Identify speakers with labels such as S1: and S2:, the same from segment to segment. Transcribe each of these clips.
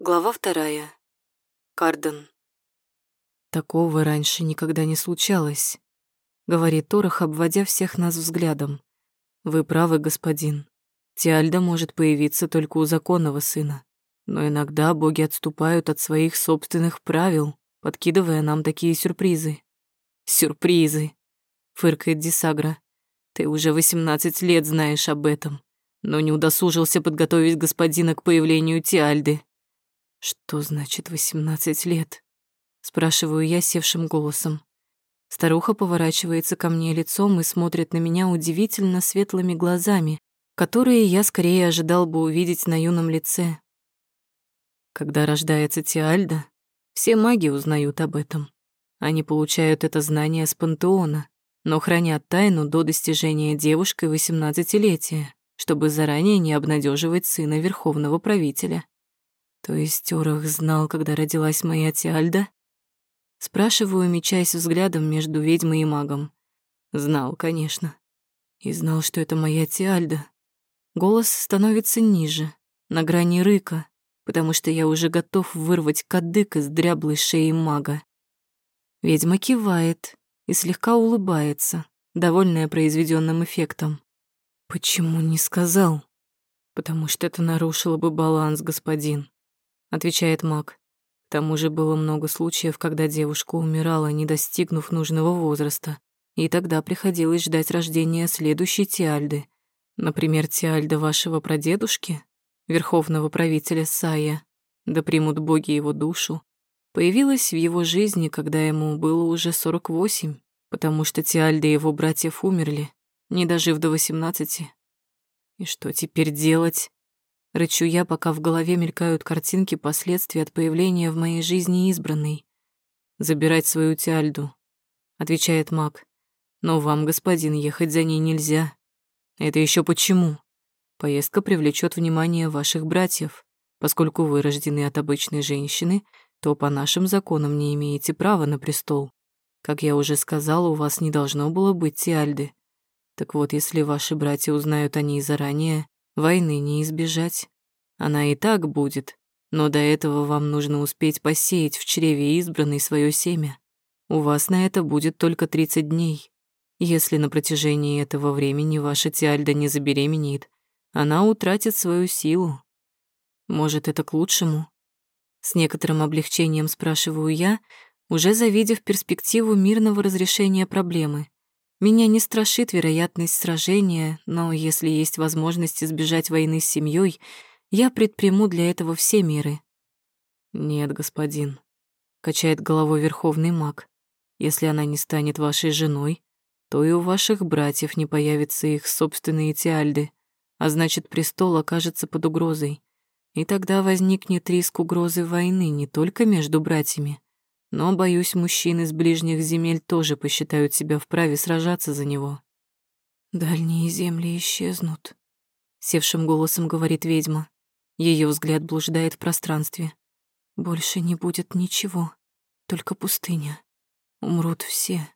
S1: Глава вторая. Карден. Такого раньше никогда не случалось, говорит Торох, обводя всех нас взглядом. Вы правы, господин. Тиальда может появиться только у законного сына. Но иногда боги отступают от своих собственных правил, подкидывая нам такие сюрпризы. Сюрпризы, фыркает Дисагра. Ты уже 18 лет знаешь об этом, но не удосужился подготовить господина к появлению Тиальды. «Что значит восемнадцать лет?» Спрашиваю я севшим голосом. Старуха поворачивается ко мне лицом и смотрит на меня удивительно светлыми глазами, которые я скорее ожидал бы увидеть на юном лице. Когда рождается Тиальда, все маги узнают об этом. Они получают это знание с пантеона, но хранят тайну до достижения девушкой восемнадцатилетия, чтобы заранее не обнадеживать сына верховного правителя. То есть Орах знал, когда родилась моя Тиальда? Спрашиваю, мечаясь взглядом между ведьмой и магом. Знал, конечно. И знал, что это моя Тиальда. Голос становится ниже, на грани рыка, потому что я уже готов вырвать кадык из дряблой шеи мага. Ведьма кивает и слегка улыбается, довольная произведенным эффектом. Почему не сказал? Потому что это нарушило бы баланс, господин отвечает маг. К тому же было много случаев, когда девушка умирала, не достигнув нужного возраста, и тогда приходилось ждать рождения следующей Тиальды. Например, Тиальда вашего прадедушки, верховного правителя Сая, да примут боги его душу, появилась в его жизни, когда ему было уже 48, потому что Тиальда и его братьев умерли, не дожив до 18. И что теперь делать? Рычу я, пока в голове мелькают картинки последствий от появления в моей жизни избранной. «Забирать свою Тиальду», — отвечает маг. «Но вам, господин, ехать за ней нельзя. Это еще почему? Поездка привлечет внимание ваших братьев. Поскольку вы рождены от обычной женщины, то по нашим законам не имеете права на престол. Как я уже сказала, у вас не должно было быть Тиальды. Так вот, если ваши братья узнают о ней заранее, Войны не избежать. Она и так будет, но до этого вам нужно успеть посеять в чреве избранной свое семя. У вас на это будет только 30 дней. Если на протяжении этого времени ваша Тиальда не забеременеет, она утратит свою силу. Может, это к лучшему? С некоторым облегчением спрашиваю я, уже завидев перспективу мирного разрешения проблемы. Меня не страшит вероятность сражения, но если есть возможность избежать войны с семьей, я предприму для этого все меры. Нет, господин, качает головой верховный маг. Если она не станет вашей женой, то и у ваших братьев не появятся их собственные тиальды, а значит, престол окажется под угрозой. И тогда возникнет риск угрозы войны не только между братьями, но, боюсь, мужчины с ближних земель тоже посчитают себя вправе сражаться за него. «Дальние земли исчезнут», — севшим голосом говорит ведьма. Ее взгляд блуждает в пространстве. «Больше не будет ничего, только пустыня. Умрут все».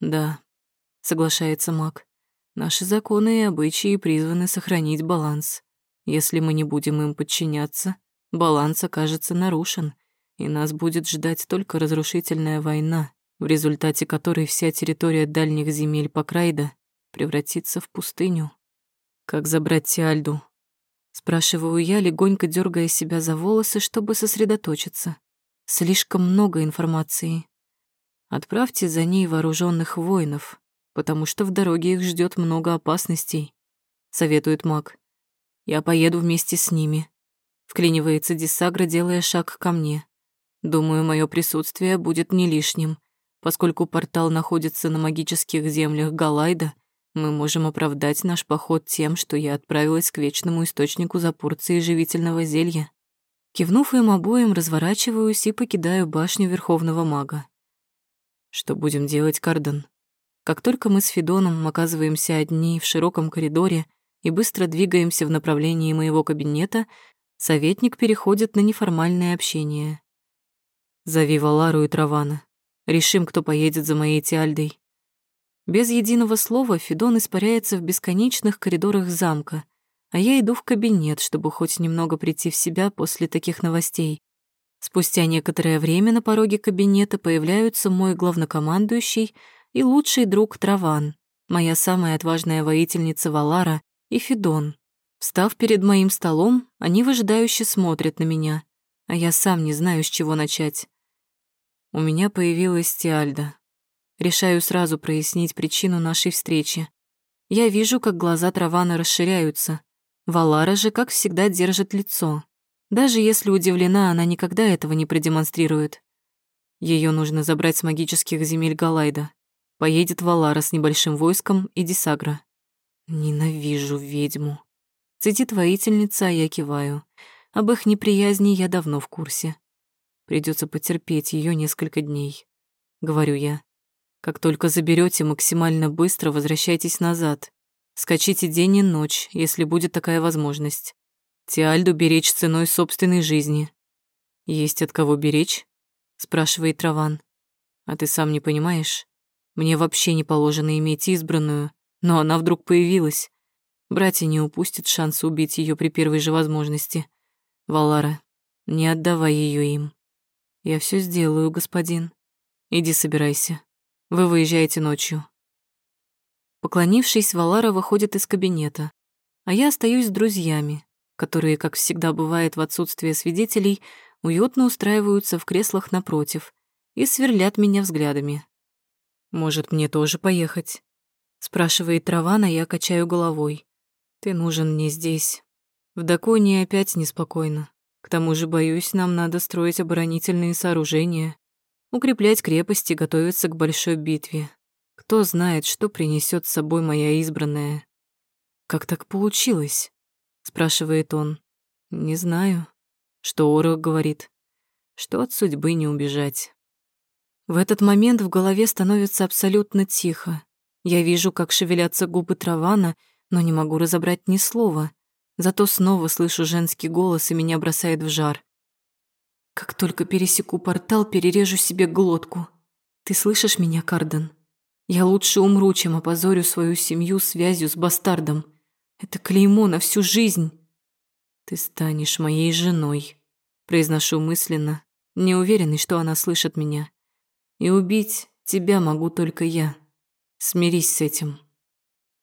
S1: «Да», — соглашается маг. «Наши законы и обычаи призваны сохранить баланс. Если мы не будем им подчиняться, баланс окажется нарушен, и нас будет ждать только разрушительная война, в результате которой вся территория дальних земель Покрайда превратится в пустыню. Как забрать Тиальду? Спрашиваю я, легонько дергая себя за волосы, чтобы сосредоточиться. Слишком много информации. Отправьте за ней вооруженных воинов, потому что в дороге их ждет много опасностей, советует маг. Я поеду вместе с ними. Вклинивается Дисагра, делая шаг ко мне. Думаю, мое присутствие будет не лишним. Поскольку портал находится на магических землях Галайда, мы можем оправдать наш поход тем, что я отправилась к вечному источнику за порцией живительного зелья. Кивнув им обоим, разворачиваюсь и покидаю башню Верховного Мага. Что будем делать, Карден? Как только мы с Федоном оказываемся одни в широком коридоре и быстро двигаемся в направлении моего кабинета, советник переходит на неформальное общение. Зови Валару и Травана. Решим, кто поедет за моей Тиальдой. Без единого слова Федон испаряется в бесконечных коридорах замка, а я иду в кабинет, чтобы хоть немного прийти в себя после таких новостей. Спустя некоторое время на пороге кабинета появляются мой главнокомандующий и лучший друг Траван, моя самая отважная воительница Валара и Федон. Встав перед моим столом, они выжидающе смотрят на меня, а я сам не знаю, с чего начать. У меня появилась Тиальда. Решаю сразу прояснить причину нашей встречи. Я вижу, как глаза Травана расширяются. Валара же, как всегда, держит лицо. Даже если удивлена, она никогда этого не продемонстрирует. Ее нужно забрать с магических земель Галайда. Поедет Валара с небольшим войском и Дисагра. Ненавижу ведьму. Цитит воительница, а я киваю. Об их неприязни я давно в курсе. Придется потерпеть ее несколько дней. Говорю я. Как только заберете, максимально быстро возвращайтесь назад. Скачите день и ночь, если будет такая возможность. Тиальду беречь ценой собственной жизни. Есть от кого беречь? спрашивает Траван. А ты сам не понимаешь? Мне вообще не положено иметь избранную, но она вдруг появилась. Братья не упустят шанс убить ее при первой же возможности. Валара, не отдавай ее им. Я все сделаю, господин. Иди собирайся. Вы выезжаете ночью. Поклонившись, Валара выходит из кабинета, а я остаюсь с друзьями, которые, как всегда бывает в отсутствие свидетелей, уютно устраиваются в креслах напротив и сверлят меня взглядами. «Может, мне тоже поехать?» спрашивает Травана, я качаю головой. «Ты нужен мне здесь. В Даконе опять неспокойно. К тому же, боюсь, нам надо строить оборонительные сооружения, укреплять крепости, готовиться к большой битве. Кто знает, что принесет с собой моя избранная?» «Как так получилось?» спрашивает он. Не знаю. Что Орел говорит? Что от судьбы не убежать. В этот момент в голове становится абсолютно тихо. Я вижу, как шевелятся губы Травана, но не могу разобрать ни слова. Зато снова слышу женский голос, и меня бросает в жар. Как только пересеку портал, перережу себе глотку. Ты слышишь меня, Карден? Я лучше умру, чем опозорю свою семью связью с бастардом. Это клеймо на всю жизнь. Ты станешь моей женой, произношу мысленно, не уверенный, что она слышит меня. И убить тебя могу только я. Смирись с этим.